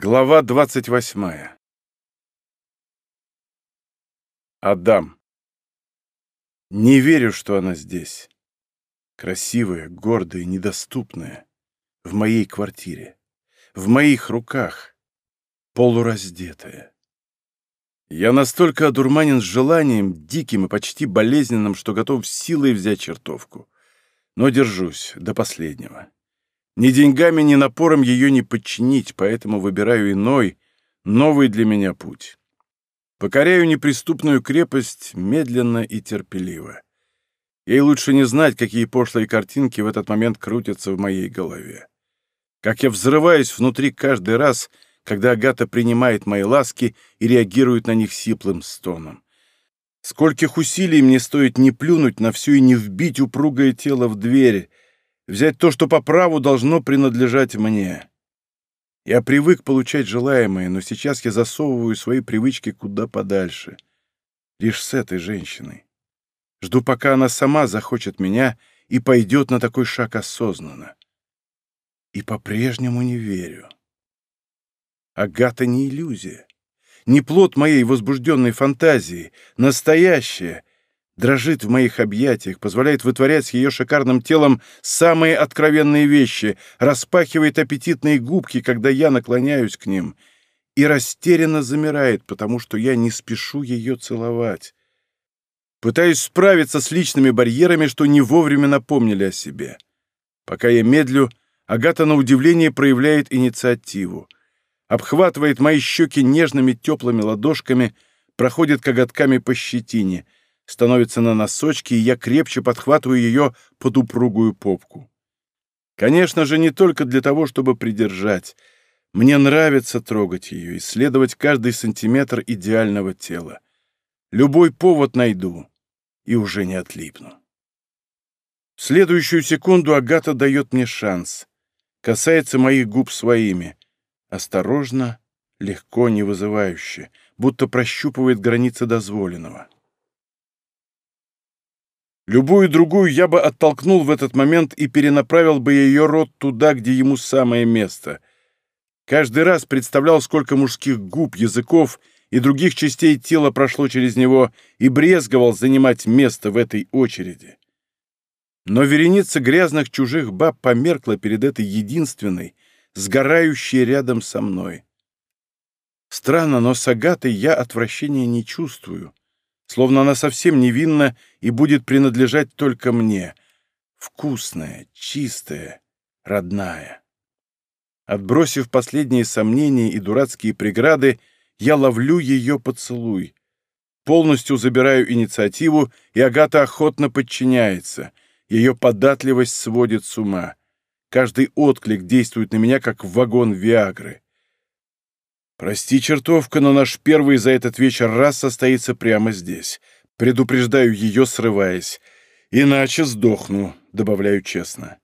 Глава двадцать восьмая. Адам. Не верю, что она здесь. Красивая, гордая, недоступная. В моей квартире. В моих руках. Полураздетая. Я настолько одурманен желанием, диким и почти болезненным, что готов силой взять чертовку. Но держусь до последнего. Ни деньгами, ни напором ее не подчинить, поэтому выбираю иной, новый для меня путь. Покоряю неприступную крепость медленно и терпеливо. Ей лучше не знать, какие пошлые картинки в этот момент крутятся в моей голове. Как я взрываюсь внутри каждый раз, когда Агата принимает мои ласки и реагирует на них сиплым стоном. Скольких усилий мне стоит не плюнуть на всю и не вбить упругое тело в дверь, взять то, что по праву должно принадлежать мне. Я привык получать желаемое, но сейчас я засовываю свои привычки куда подальше. Лишь с этой женщиной. Жду, пока она сама захочет меня и пойдет на такой шаг осознанно. И по-прежнему не верю. Агата не иллюзия, не плод моей возбужденной фантазии, настоящая, дрожит в моих объятиях, позволяет вытворять с ее шикарным телом самые откровенные вещи, распахивает аппетитные губки, когда я наклоняюсь к ним, и растерянно замирает, потому что я не спешу ее целовать. Пытаюсь справиться с личными барьерами, что не вовремя напомнили о себе. Пока я медлю, Агата на удивление проявляет инициативу. Обхватывает мои щеки нежными теплыми ладошками, проходит коготками по щетине — становится на носочки, и я крепче подхватываю ее под упругую попку. Конечно же, не только для того, чтобы придержать. Мне нравится трогать ее, исследовать каждый сантиметр идеального тела. Любой повод найду и уже не отлипну. В следующую секунду Агата дает мне шанс. Касается моих губ своими. Осторожно, легко, не вызывающе, будто прощупывает границы дозволенного. Любую другую я бы оттолкнул в этот момент и перенаправил бы ее рот туда, где ему самое место. Каждый раз представлял, сколько мужских губ, языков и других частей тела прошло через него, и брезговал занимать место в этой очереди. Но вереница грязных чужих баб померкла перед этой единственной, сгорающей рядом со мной. Странно, но с Агатой я отвращения не чувствую словно она совсем невинна и будет принадлежать только мне. Вкусная, чистая, родная. Отбросив последние сомнения и дурацкие преграды, я ловлю ее поцелуй. Полностью забираю инициативу, и Агата охотно подчиняется. Ее податливость сводит с ума. Каждый отклик действует на меня, как вагон Виагры. «Прости, чертовка, но наш первый за этот вечер раз состоится прямо здесь. Предупреждаю ее, срываясь. Иначе сдохну», — добавляю честно.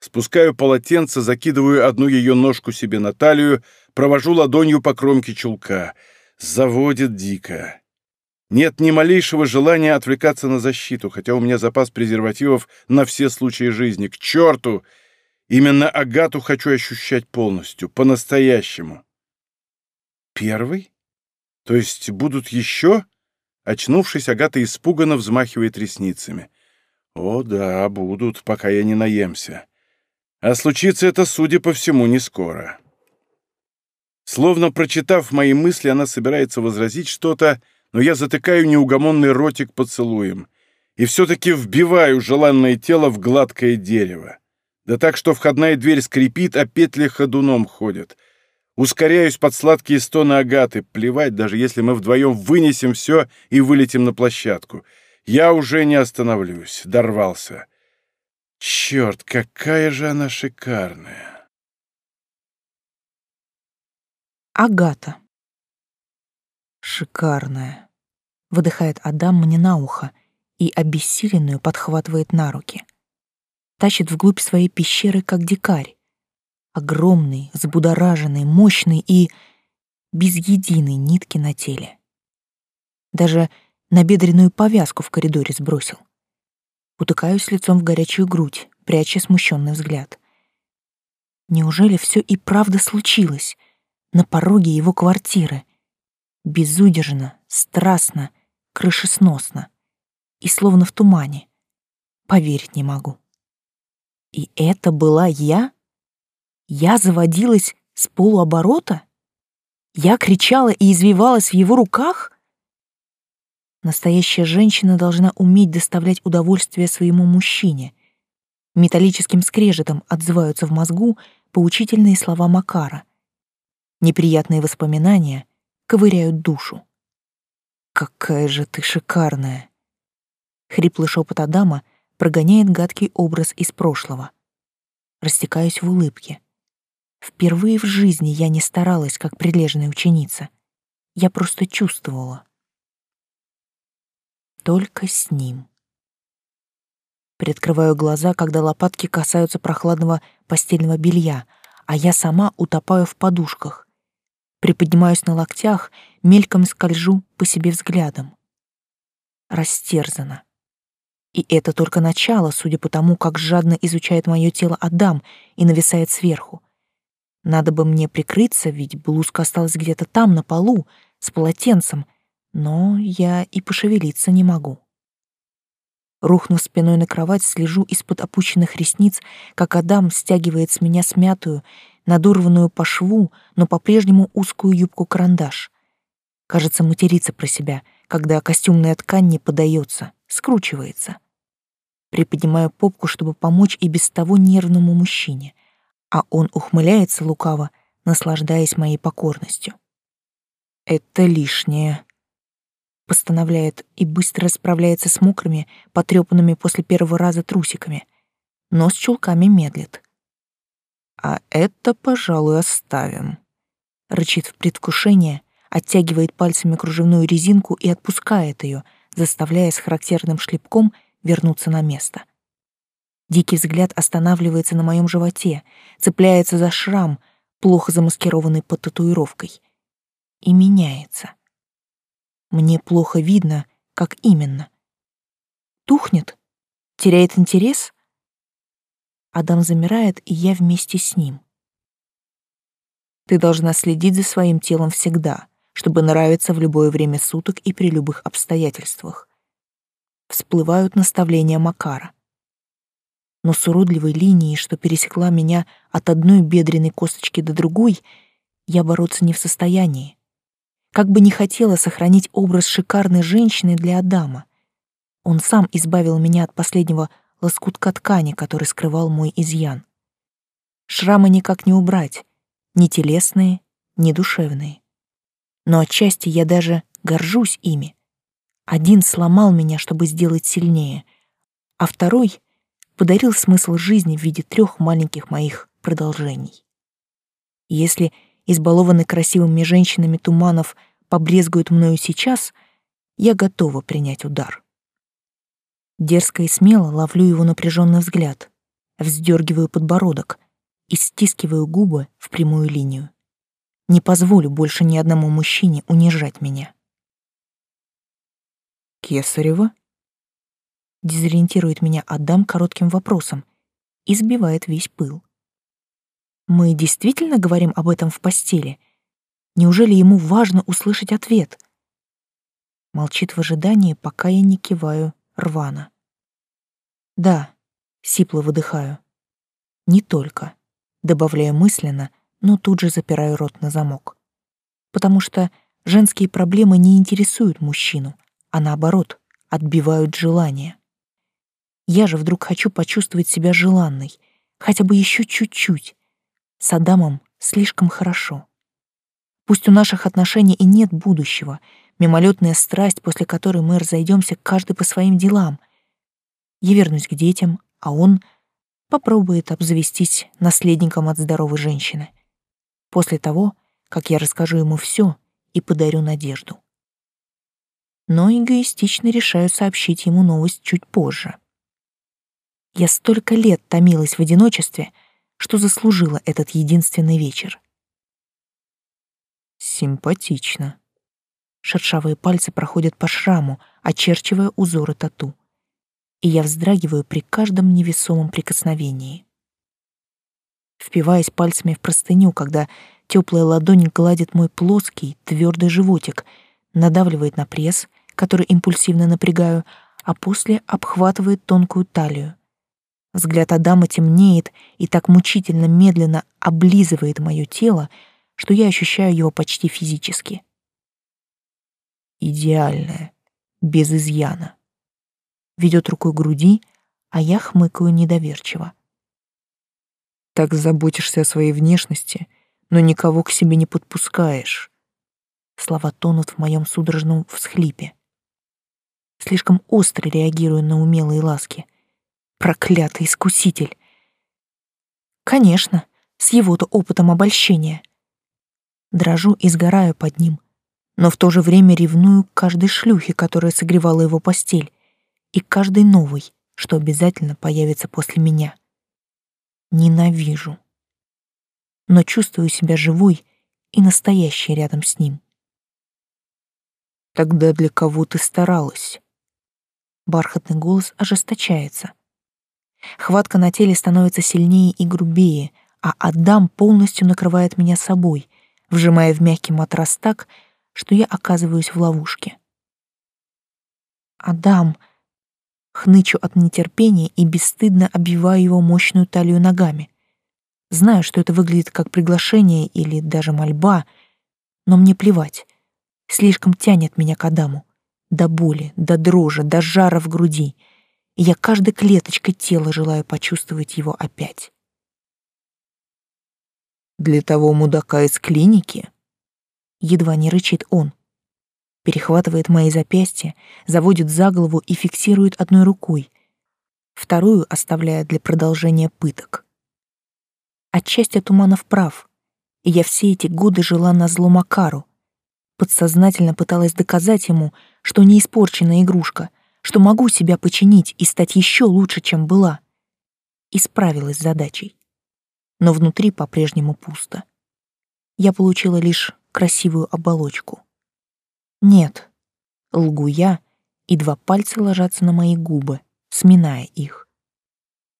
Спускаю полотенце, закидываю одну ее ножку себе на талию, провожу ладонью по кромке чулка. Заводит дико. Нет ни малейшего желания отвлекаться на защиту, хотя у меня запас презервативов на все случаи жизни. К черту! Именно Агату хочу ощущать полностью, по-настоящему. Первый? То есть будут еще? Очнувшись, Агата испуганно взмахивает ресницами. О да, будут, пока я не наемся. А случится это, судя по всему, не скоро. Словно прочитав мои мысли, она собирается возразить что-то, но я затыкаю неугомонный ротик поцелуем и все-таки вбиваю желанное тело в гладкое дерево. Да так, что входная дверь скрипит, а петли ходуном ходят — Ускоряюсь под сладкие стоны Агаты. Плевать, даже если мы вдвоем вынесем все и вылетим на площадку. Я уже не остановлюсь. Дорвался. Черт, какая же она шикарная. Агата. Шикарная. Выдыхает Адам мне на ухо и обессиленную подхватывает на руки. Тащит вглубь своей пещеры, как дикарь огромный, взбудораженный, мощный и без единой нитки на теле. Даже набедренную повязку в коридоре сбросил. Утыкаюсь лицом в горячую грудь, пряча смущенный взгляд. Неужели все и правда случилось? на пороге его квартиры. Безудержно, страстно, крышесносно. И словно в тумане. Поверить не могу. И это была я? Я заводилась с полуоборота? Я кричала и извивалась в его руках? Настоящая женщина должна уметь доставлять удовольствие своему мужчине. Металлическим скрежетом отзываются в мозгу поучительные слова Макара. Неприятные воспоминания ковыряют душу. «Какая же ты шикарная!» Хриплый шепот Адама прогоняет гадкий образ из прошлого. Растекаюсь в улыбке. Впервые в жизни я не старалась, как прилежная ученица. Я просто чувствовала. Только с ним. Приоткрываю глаза, когда лопатки касаются прохладного постельного белья, а я сама утопаю в подушках. Приподнимаюсь на локтях, мельком скольжу по себе взглядом. Растерзана. И это только начало, судя по тому, как жадно изучает мое тело Адам и нависает сверху. Надо бы мне прикрыться, ведь блузка осталась где-то там, на полу, с полотенцем, но я и пошевелиться не могу. Рухнув спиной на кровать, слежу из-под опущенных ресниц, как Адам стягивает с меня смятую, надорванную по шву, но по-прежнему узкую юбку-карандаш. Кажется, матерится про себя, когда костюмная ткань не подается, скручивается. Приподнимаю попку, чтобы помочь и без того нервному мужчине а он ухмыляется лукаво, наслаждаясь моей покорностью. «Это лишнее», — постановляет и быстро справляется с мокрыми, потрепанными после первого раза трусиками, но с чулками медлит. «А это, пожалуй, оставим», — рычит в предвкушение, оттягивает пальцами кружевную резинку и отпускает ее, заставляя с характерным шлепком вернуться на место. Дикий взгляд останавливается на моем животе, цепляется за шрам, плохо замаскированный под татуировкой, и меняется. Мне плохо видно, как именно. Тухнет? Теряет интерес? Адам замирает, и я вместе с ним. Ты должна следить за своим телом всегда, чтобы нравиться в любое время суток и при любых обстоятельствах. Всплывают наставления Макара но с уродливой линией, что пересекла меня от одной бедренной косточки до другой, я бороться не в состоянии. Как бы не хотела сохранить образ шикарной женщины для Адама. Он сам избавил меня от последнего лоскутка ткани, который скрывал мой изъян. Шрамы никак не убрать, ни телесные, ни душевные. Но отчасти я даже горжусь ими. Один сломал меня, чтобы сделать сильнее, а второй — подарил смысл жизни в виде трех маленьких моих продолжений. Если избалованный красивыми женщинами Туманов побрезгует мною сейчас, я готова принять удар. Дерзко и смело ловлю его напряженный взгляд, вздергиваю подбородок и стискиваю губы в прямую линию. Не позволю больше ни одному мужчине унижать меня. Кесарева Дезориентирует меня Адам коротким вопросом и сбивает весь пыл. Мы действительно говорим об этом в постели? Неужели ему важно услышать ответ? Молчит в ожидании, пока я не киваю рвано. Да, сипло выдыхаю. Не только. Добавляю мысленно, но тут же запираю рот на замок. Потому что женские проблемы не интересуют мужчину, а наоборот, отбивают желание. Я же вдруг хочу почувствовать себя желанной, хотя бы еще чуть-чуть. С Адамом слишком хорошо. Пусть у наших отношений и нет будущего, мимолетная страсть, после которой мы разойдемся каждый по своим делам. Я вернусь к детям, а он попробует обзавестись наследником от здоровой женщины. После того, как я расскажу ему все и подарю надежду. Но эгоистично решаю сообщить ему новость чуть позже. Я столько лет томилась в одиночестве, что заслужила этот единственный вечер. Симпатично. Шершавые пальцы проходят по шраму, очерчивая узоры тату. И я вздрагиваю при каждом невесомом прикосновении. впиваясь пальцами в простыню, когда теплая ладонь гладит мой плоский, твердый животик, надавливает на пресс, который импульсивно напрягаю, а после обхватывает тонкую талию. Взгляд Адама темнеет и так мучительно медленно облизывает мое тело, что я ощущаю его почти физически. Идеальное, без изъяна. Ведет рукой груди, а я хмыкаю недоверчиво. Так заботишься о своей внешности, но никого к себе не подпускаешь. Слова тонут в моем судорожном всхлипе. Слишком остро реагирую на умелые ласки. Проклятый искуситель. Конечно, с его-то опытом обольщения. Дрожу и сгораю под ним, но в то же время ревную к каждой шлюхе, которая согревала его постель, и каждой новой, что обязательно появится после меня. Ненавижу. Но чувствую себя живой и настоящей рядом с ним. Тогда для кого ты старалась? Бархатный голос ожесточается. Хватка на теле становится сильнее и грубее, а Адам полностью накрывает меня собой, вжимая в мягкий матрас так, что я оказываюсь в ловушке. «Адам!» Хнычу от нетерпения и бесстыдно обвиваю его мощную талию ногами. Знаю, что это выглядит как приглашение или даже мольба, но мне плевать. Слишком тянет меня к Адаму. До боли, до дрожи, до жара в груди — и я каждой клеточкой тела желаю почувствовать его опять. Для того мудака из клиники едва не рычит он. Перехватывает мои запястья, заводит за голову и фиксирует одной рукой, вторую оставляя для продолжения пыток. Отчасти Туманов прав, и я все эти годы жила на зло Макару, подсознательно пыталась доказать ему, что не испорченная игрушка — что могу себя починить и стать еще лучше, чем была. И справилась с задачей. Но внутри по-прежнему пусто. Я получила лишь красивую оболочку. Нет, лгу я, и два пальца ложатся на мои губы, сминая их.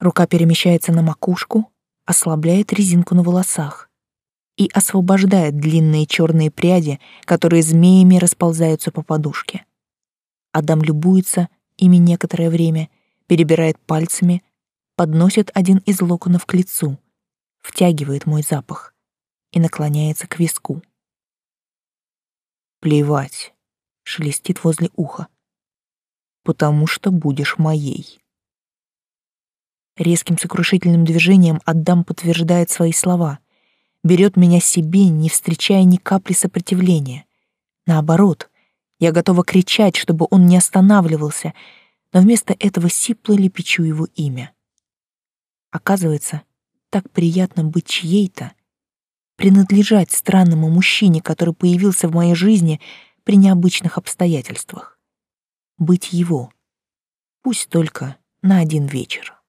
Рука перемещается на макушку, ослабляет резинку на волосах и освобождает длинные черные пряди, которые змеями расползаются по подушке. Адам любуется ими некоторое время, перебирает пальцами, подносит один из локонов к лицу, втягивает мой запах и наклоняется к виску. «Плевать», — шелестит возле уха, «потому что будешь моей». Резким сокрушительным движением Адам подтверждает свои слова, берет меня себе, не встречая ни капли сопротивления. Наоборот, я готова кричать, чтобы он не останавливался, но вместо этого сипло лепечу его имя. Оказывается, так приятно быть чьей-то, принадлежать странному мужчине, который появился в моей жизни при необычных обстоятельствах. Быть его, пусть только на один вечер.